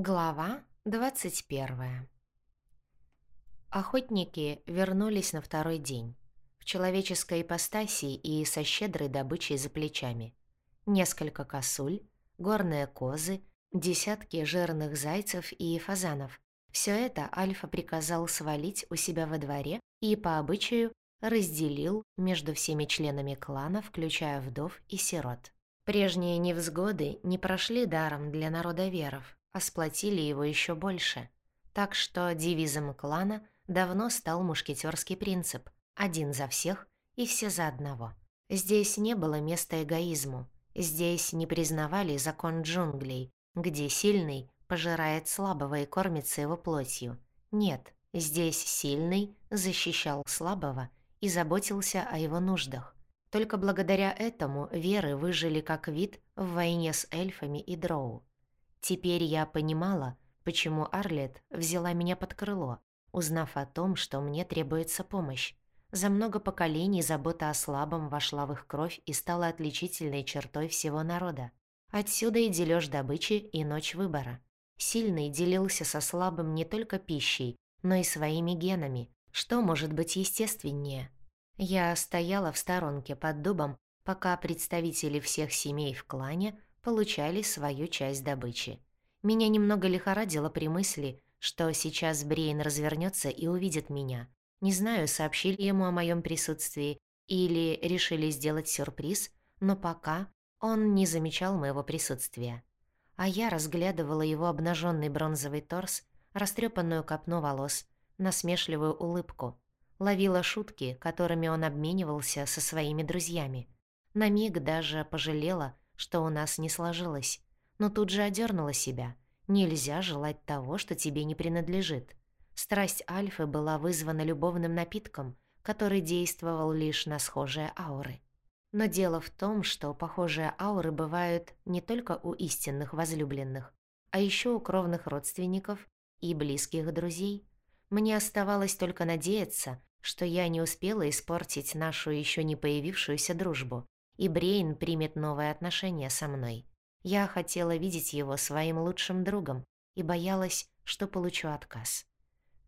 Глава 21 Охотники вернулись на второй день. В человеческой ипостаси и со щедрой добычей за плечами. Несколько косуль, горные козы, десятки жирных зайцев и фазанов. Все это Альфа приказал свалить у себя во дворе и, по обычаю, разделил между всеми членами клана, включая вдов и сирот. Прежние невзгоды не прошли даром для народа веров, а сплотили его еще больше. Так что девизом клана давно стал мушкетерский принцип «один за всех и все за одного». Здесь не было места эгоизму, здесь не признавали закон джунглей, где сильный пожирает слабого и кормится его плотью. Нет, здесь сильный защищал слабого и заботился о его нуждах. Только благодаря этому веры выжили как вид в войне с эльфами и дроу. Теперь я понимала, почему Арлет взяла меня под крыло, узнав о том, что мне требуется помощь. За много поколений забота о слабом вошла в их кровь и стала отличительной чертой всего народа. Отсюда и делёж добычи, и ночь выбора. Сильный делился со слабым не только пищей, но и своими генами. Что может быть естественнее? Я стояла в сторонке под дубом, пока представители всех семей в клане получали свою часть добычи. Меня немного лихорадило при мысли, что сейчас Брейн развернется и увидит меня. Не знаю, сообщили ему о моем присутствии или решили сделать сюрприз, но пока он не замечал моего присутствия. А я разглядывала его обнаженный бронзовый торс, растрепанную копну волос, насмешливую улыбку, ловила шутки, которыми он обменивался со своими друзьями. На миг даже пожалела, что у нас не сложилось, но тут же одернула себя. Нельзя желать того, что тебе не принадлежит. Страсть Альфы была вызвана любовным напитком, который действовал лишь на схожие ауры. Но дело в том, что похожие ауры бывают не только у истинных возлюбленных, а еще у кровных родственников и близких друзей. Мне оставалось только надеяться, что я не успела испортить нашу еще не появившуюся дружбу, и Брейн примет новые отношения со мной. Я хотела видеть его своим лучшим другом и боялась, что получу отказ.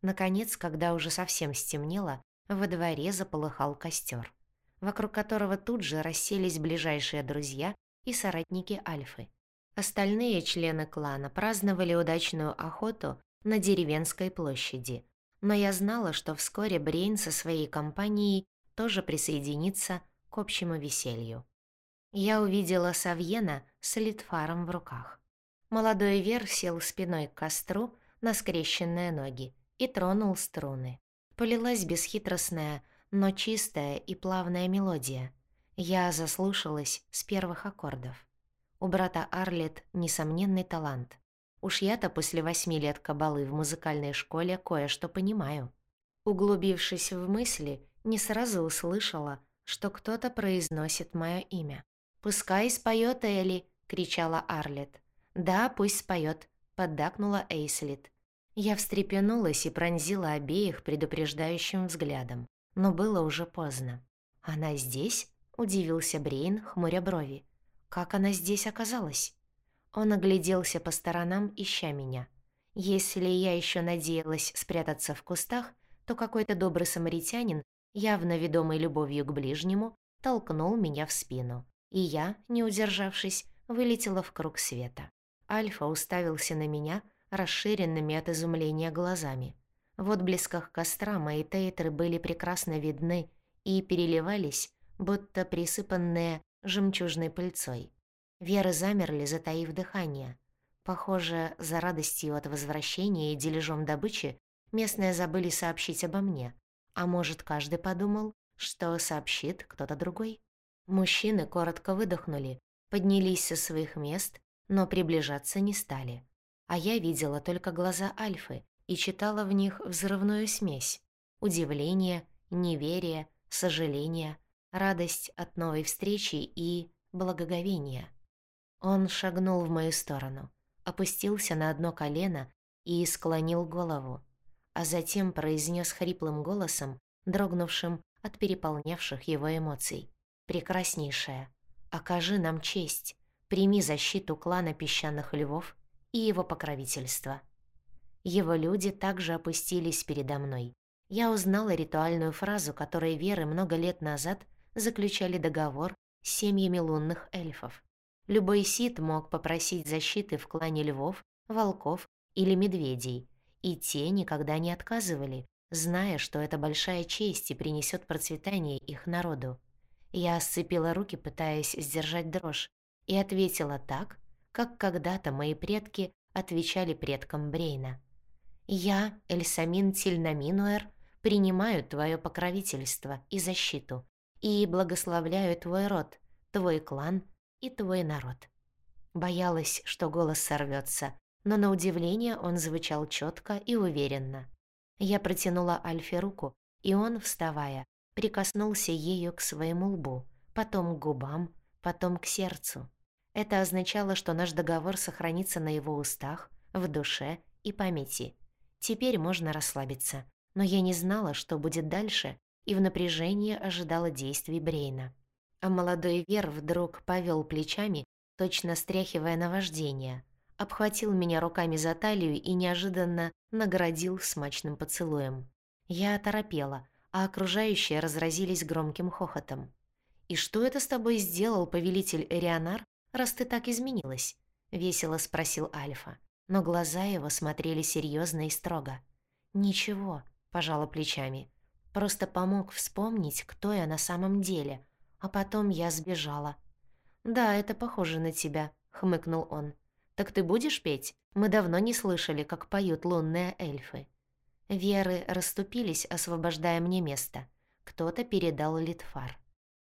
Наконец, когда уже совсем стемнело, во дворе заполыхал костер, вокруг которого тут же расселись ближайшие друзья и соратники Альфы. Остальные члены клана праздновали удачную охоту на деревенской площади, но я знала, что вскоре Брейн со своей компанией тоже присоединится к общему веселью. Я увидела Савьена с литфаром в руках. Молодой Вер сел спиной к костру на скрещенные ноги и тронул струны. Полилась бесхитростная, но чистая и плавная мелодия. Я заслушалась с первых аккордов. У брата Арлет несомненный талант. Уж я-то после восьми лет кабалы в музыкальной школе кое-что понимаю. Углубившись в мысли, не сразу услышала, что кто-то произносит мое имя. «Пускай споет Элли!» — кричала Арлет. «Да, пусть споет!» — поддакнула Эйслит. Я встрепенулась и пронзила обеих предупреждающим взглядом. Но было уже поздно. «Она здесь?» — удивился Брейн, хмуря брови. «Как она здесь оказалась?» Он огляделся по сторонам, ища меня. Если я еще надеялась спрятаться в кустах, то какой-то добрый самаритянин явно ведомый любовью к ближнему, толкнул меня в спину. И я, не удержавшись, вылетела в круг света. Альфа уставился на меня расширенными от изумления глазами. В отблесках костра мои тейтры были прекрасно видны и переливались, будто присыпанные жемчужной пыльцой. Веры замерли, затаив дыхание. Похоже, за радостью от возвращения и дележом добычи местные забыли сообщить обо мне, а может, каждый подумал, что сообщит кто-то другой? Мужчины коротко выдохнули, поднялись со своих мест, но приближаться не стали. А я видела только глаза Альфы и читала в них взрывную смесь. Удивление, неверие, сожаление, радость от новой встречи и благоговение. Он шагнул в мою сторону, опустился на одно колено и склонил голову а затем произнес хриплым голосом, дрогнувшим от переполнявших его эмоций. «Прекраснейшая, окажи нам честь, прими защиту клана песчаных львов и его покровительство. Его люди также опустились передо мной. Я узнала ритуальную фразу, которой Веры много лет назад заключали договор с семьями лунных эльфов. Любой сит мог попросить защиты в клане львов, волков или медведей, и те никогда не отказывали, зная, что это большая честь и принесет процветание их народу. Я сцепила руки, пытаясь сдержать дрожь, и ответила так, как когда-то мои предки отвечали предкам Брейна. «Я, Эльсамин Тильнаминуэр, принимаю твое покровительство и защиту и благословляю твой род, твой клан и твой народ». Боялась, что голос сорвется, но на удивление он звучал четко и уверенно. Я протянула Альфе руку, и он, вставая, прикоснулся ею к своему лбу, потом к губам, потом к сердцу. Это означало, что наш договор сохранится на его устах, в душе и памяти. Теперь можно расслабиться. Но я не знала, что будет дальше, и в напряжении ожидала действий Брейна. А молодой Вер вдруг повел плечами, точно стряхивая наваждение, обхватил меня руками за талию и неожиданно наградил смачным поцелуем. Я оторопела, а окружающие разразились громким хохотом. «И что это с тобой сделал повелитель Эрионар, раз ты так изменилась?» — весело спросил Альфа. Но глаза его смотрели серьезно и строго. «Ничего», — пожала плечами. «Просто помог вспомнить, кто я на самом деле. А потом я сбежала». «Да, это похоже на тебя», — хмыкнул он. «Так ты будешь петь? Мы давно не слышали, как поют лунные эльфы». Веры расступились, освобождая мне место. Кто-то передал Литфар.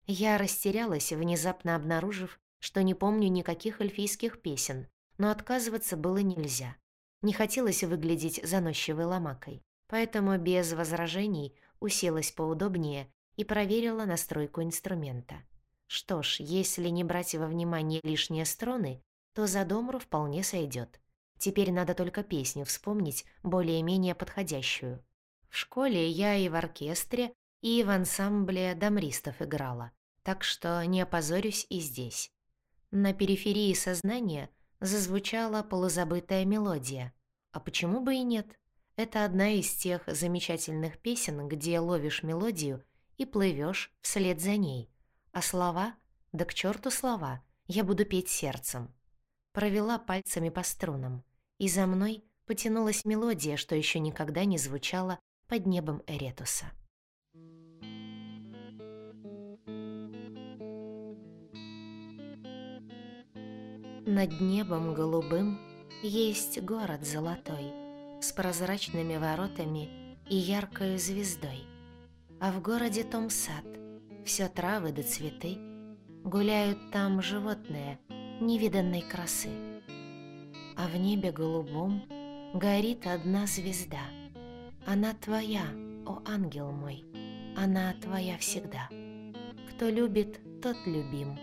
Я растерялась, внезапно обнаружив, что не помню никаких эльфийских песен, но отказываться было нельзя. Не хотелось выглядеть заносчивой ломакой, поэтому без возражений уселась поудобнее и проверила настройку инструмента. Что ж, если не брать во внимание лишние струны, то за домру вполне сойдет. Теперь надо только песню вспомнить, более-менее подходящую. В школе я и в оркестре, и в ансамбле дамристов играла, так что не опозорюсь и здесь. На периферии сознания зазвучала полузабытая мелодия. А почему бы и нет? Это одна из тех замечательных песен, где ловишь мелодию и плывешь вслед за ней. А слова? Да к черту слова, я буду петь сердцем провела пальцами по струнам, и за мной потянулась мелодия, что еще никогда не звучала под небом Эретуса. Над небом голубым есть город золотой, с прозрачными воротами и яркой звездой. А в городе том сад, все травы да цветы, гуляют там животные — невиданной красы. А в небе голубом горит одна звезда. Она твоя, о ангел мой, она твоя всегда. Кто любит, тот любим,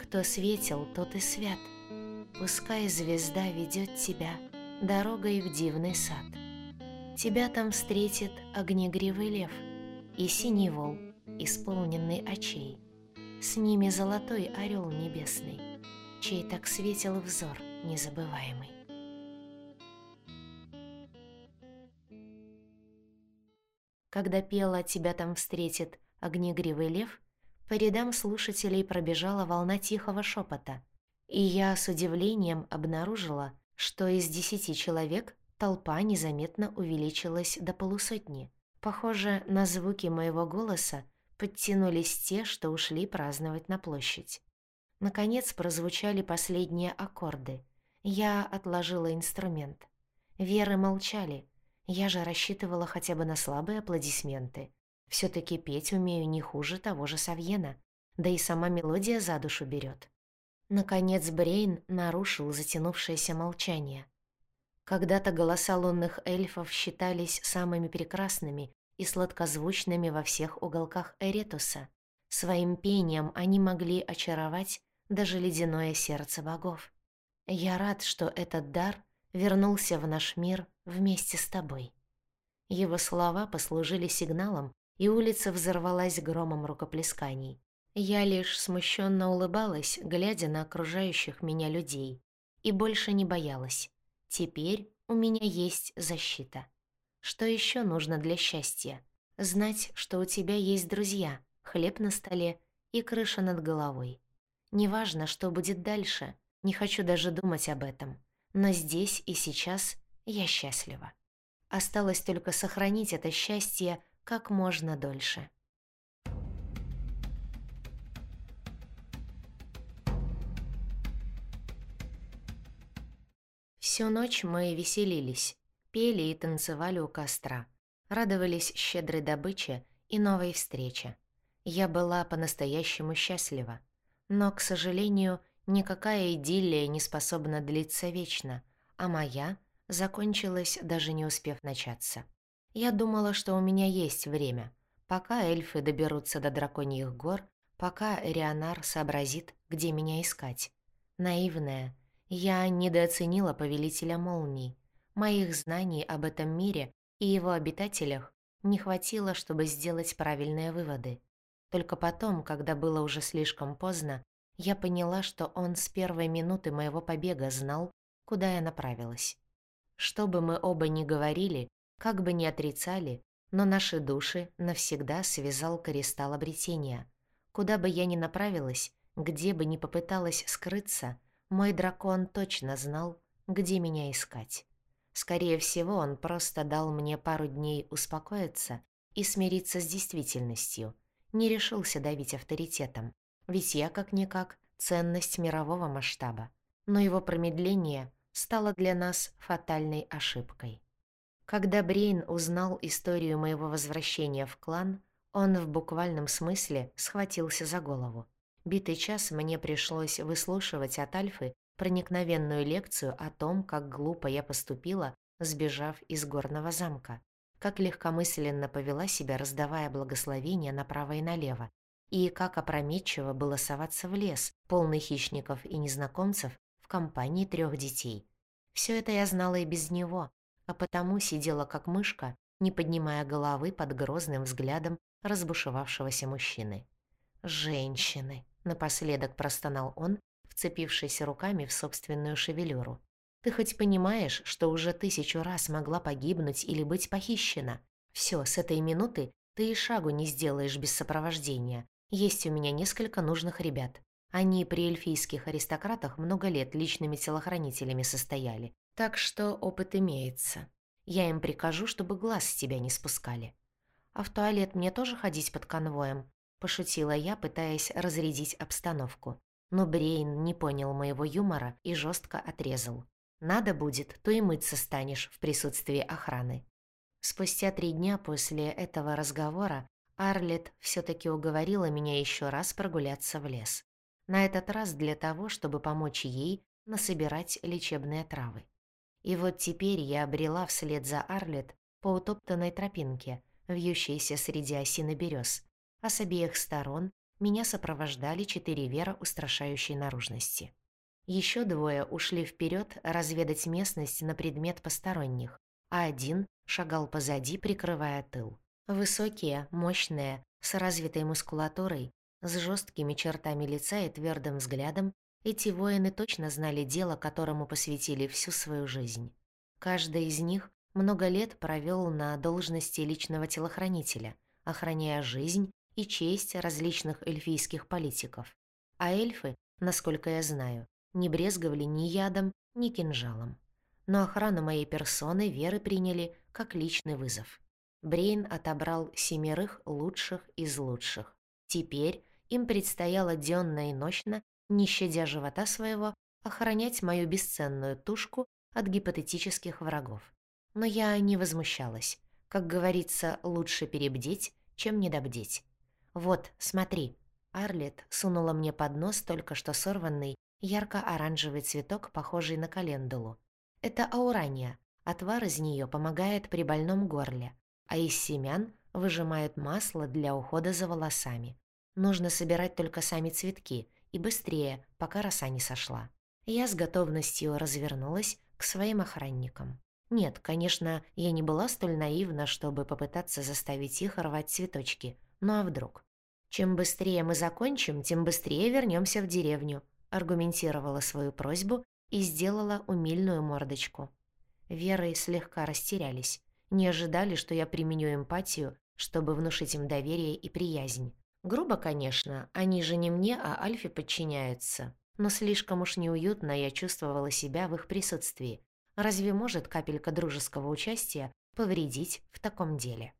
кто светил, тот и свят. Пускай звезда ведет тебя дорогой в дивный сад. Тебя там встретит огнегривый лев и синий вол, исполненный очей. С ними золотой орел небесный чей так светил взор незабываемый. Когда пела «Тебя там встретит» огнегривый лев, по рядам слушателей пробежала волна тихого шепота, и я с удивлением обнаружила, что из десяти человек толпа незаметно увеличилась до полусотни. Похоже, на звуки моего голоса подтянулись те, что ушли праздновать на площадь. Наконец прозвучали последние аккорды. Я отложила инструмент. Веры молчали. Я же рассчитывала хотя бы на слабые аплодисменты. все таки петь умею не хуже того же Савьена. Да и сама мелодия за душу берет. Наконец Брейн нарушил затянувшееся молчание. Когда-то голоса лунных эльфов считались самыми прекрасными и сладкозвучными во всех уголках Эретуса. Своим пением они могли очаровать даже ледяное сердце богов. Я рад, что этот дар вернулся в наш мир вместе с тобой. Его слова послужили сигналом, и улица взорвалась громом рукоплесканий. Я лишь смущенно улыбалась, глядя на окружающих меня людей, и больше не боялась. Теперь у меня есть защита. Что еще нужно для счастья? Знать, что у тебя есть друзья, хлеб на столе и крыша над головой. Неважно, что будет дальше, не хочу даже думать об этом. Но здесь и сейчас я счастлива. Осталось только сохранить это счастье как можно дольше. Всю ночь мы веселились, пели и танцевали у костра, радовались щедрой добыче и новой встрече. Я была по-настоящему счастлива. Но, к сожалению, никакая идиллия не способна длиться вечно, а моя закончилась, даже не успев начаться. Я думала, что у меня есть время, пока эльфы доберутся до драконьих гор, пока Рионар сообразит, где меня искать. Наивная, я недооценила повелителя молний. Моих знаний об этом мире и его обитателях не хватило, чтобы сделать правильные выводы. Только потом, когда было уже слишком поздно, я поняла, что он с первой минуты моего побега знал, куда я направилась. Что бы мы оба ни говорили, как бы ни отрицали, но наши души навсегда связал кристалл обретения. Куда бы я ни направилась, где бы ни попыталась скрыться — мой дракон точно знал, где меня искать. Скорее всего, он просто дал мне пару дней успокоиться и смириться с действительностью, не решился давить авторитетом, ведь я, как-никак, ценность мирового масштаба. Но его промедление стало для нас фатальной ошибкой. Когда Брейн узнал историю моего возвращения в клан, он в буквальном смысле схватился за голову. Битый час мне пришлось выслушивать от Альфы проникновенную лекцию о том, как глупо я поступила, сбежав из горного замка, как легкомысленно повела себя, раздавая благословения направо и налево, и как опрометчиво было соваться в лес, полный хищников и незнакомцев, в компании трех детей. Все это я знала и без него, а потому сидела как мышка, не поднимая головы под грозным взглядом разбушевавшегося мужчины. «Женщины!» Напоследок простонал он, вцепившись руками в собственную шевелюру. «Ты хоть понимаешь, что уже тысячу раз могла погибнуть или быть похищена? Все, с этой минуты ты и шагу не сделаешь без сопровождения. Есть у меня несколько нужных ребят. Они при эльфийских аристократах много лет личными телохранителями состояли, так что опыт имеется. Я им прикажу, чтобы глаз с тебя не спускали. А в туалет мне тоже ходить под конвоем?» Пошутила я, пытаясь разрядить обстановку. Но Брейн не понял моего юмора и жестко отрезал. «Надо будет, то и мыться станешь в присутствии охраны». Спустя три дня после этого разговора Арлет все таки уговорила меня еще раз прогуляться в лес. На этот раз для того, чтобы помочь ей насобирать лечебные травы. И вот теперь я обрела вслед за Арлет по утоптанной тропинке, вьющейся среди осин и берез, а с обеих сторон меня сопровождали четыре вера устрашающей наружности. Еще двое ушли вперед разведать местность на предмет посторонних, а один шагал позади, прикрывая тыл. Высокие, мощные, с развитой мускулатурой, с жесткими чертами лица и твердым взглядом, эти воины точно знали дело, которому посвятили всю свою жизнь. Каждый из них много лет провел на должности личного телохранителя, охраняя жизнь и честь различных эльфийских политиков. А эльфы, насколько я знаю, не брезговали ни ядом, ни кинжалом. Но охрану моей персоны веры приняли как личный вызов. Брейн отобрал семерых лучших из лучших. Теперь им предстояло денно и ночно, не щадя живота своего, охранять мою бесценную тушку от гипотетических врагов. Но я не возмущалась. Как говорится, лучше перебдеть, чем недобдеть. «Вот, смотри». Арлет сунула мне под нос только что сорванный ярко-оранжевый цветок, похожий на календулу. Это аурания. Отвар из нее помогает при больном горле, а из семян выжимают масло для ухода за волосами. Нужно собирать только сами цветки и быстрее, пока роса не сошла. Я с готовностью развернулась к своим охранникам. Нет, конечно, я не была столь наивна, чтобы попытаться заставить их рвать цветочки, ну а вдруг? Чем быстрее мы закончим, тем быстрее вернемся в деревню, аргументировала свою просьбу и сделала умильную мордочку. Верой слегка растерялись. Не ожидали, что я применю эмпатию, чтобы внушить им доверие и приязнь. Грубо, конечно, они же не мне, а Альфе подчиняются. Но слишком уж неуютно я чувствовала себя в их присутствии. Разве может капелька дружеского участия повредить в таком деле?